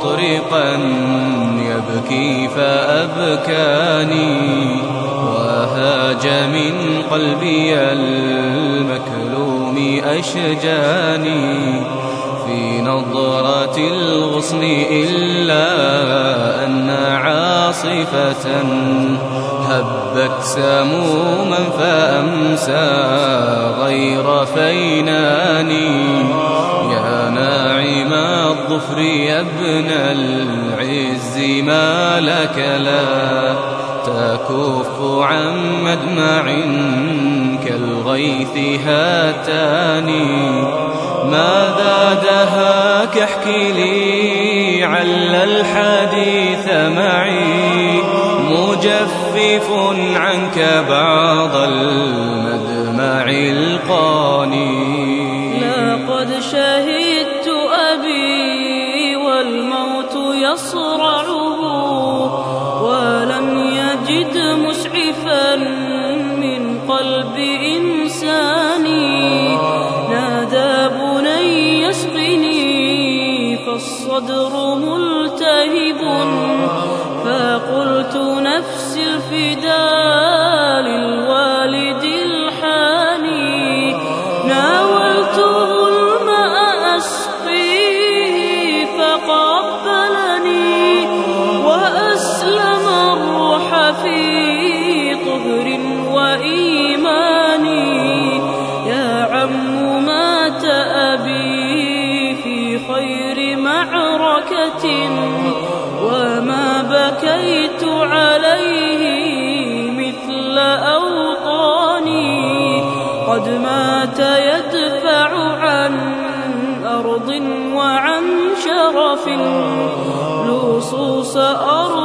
مطرقا يبكي فأبكاني وهاج من قلبي المكلوم أشجاني في نظرة الغصن إلا أن عاصفة هبت سموما فأمسى غير فيناني الظفر يا ابن العز ما لك لا تكف عن مدمع كالغيث هاتاني ماذا دهاك احكي لي عل الحديث معي مجفف عنك بعض المدمع القاني لقد شهدت يجد مسعفا من قلب إنساني نادى بني يسقني فالصدر ملتهب. فقلت نفسي الفداء. بكيت عليه مثل أوطاني. قد مات يدفع عن أرض وعن شرف. لصوص أرض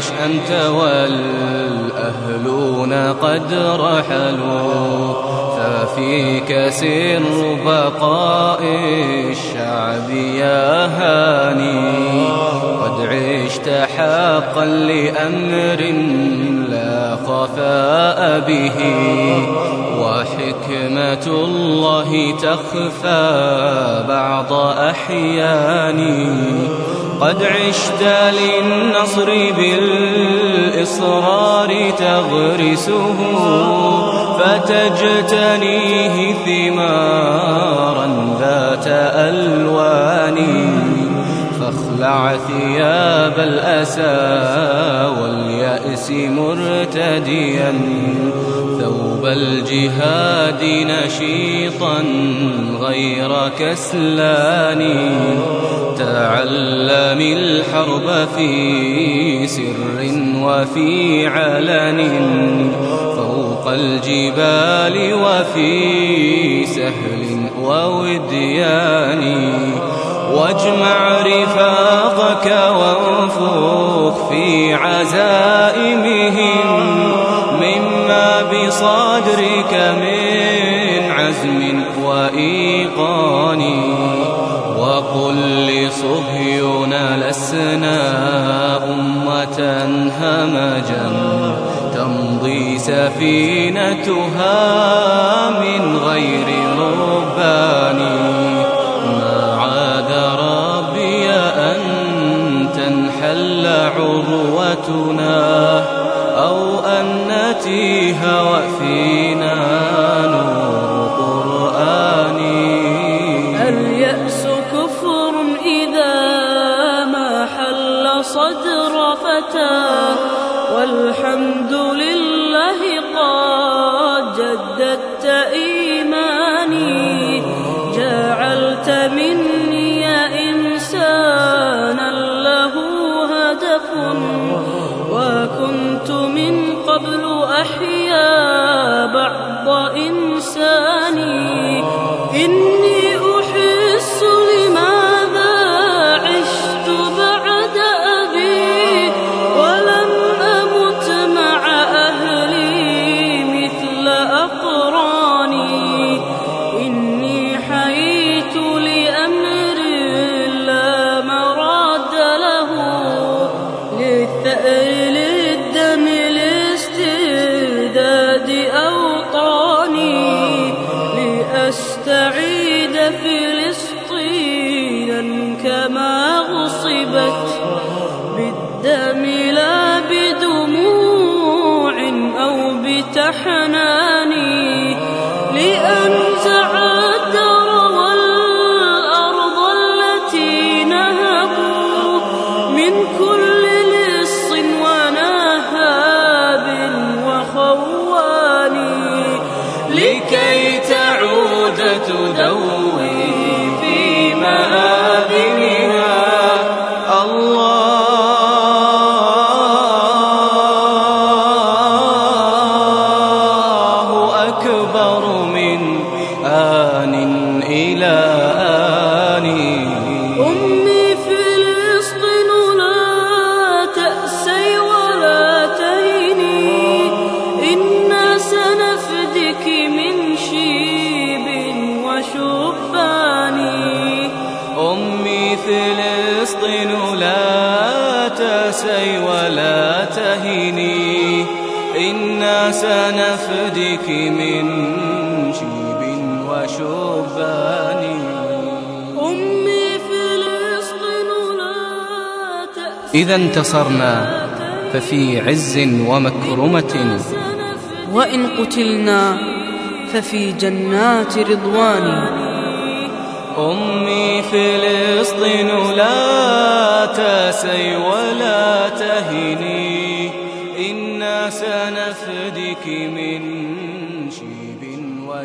تعيش أنت والأهلون قد رحلوا ففيك سر بقاء الشعب يا هاني. قد عشت حقا لأمر لا خفاء به وحكمة الله تخفى بعض أحياني. قد عشت للنصر بالإصرار تغرسه فتجتنيه ثمارا ذات ألوان. فاخلع ثياب الأسى واليأس مرتديا. الجهاد نشيطا غير كسلان تعلم الحرب في سر وفي علن فوق الجبال وفي سهل ووديان واجمع رفاقك وانفخ في عزائمهم مما بصدرك من عزم وإيقان. وقل لصهيون لسنا أمة همجا تمضي سفينتها من غير ربان. ما عاد ربي أن تنحل عروتنا أو أن نتيه وفينا نور قرآني. اليأس كفر إذا ما حل صدر فتى؟ والحمد لله قد جددت قبل أحيا حظ إنساني. إني غصبت بالدم لا بدموع أو بتحنان. سنفدك من شيب وشبان. أمي فلسطين لا إذا انتصرنا ففي عز ومكرمة. وإن قتلنا ففي جنات رضوان. أمي فلسطين لا تسي ولا تهني إنا سنفدك من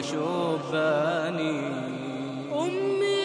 شيب وشبان أمي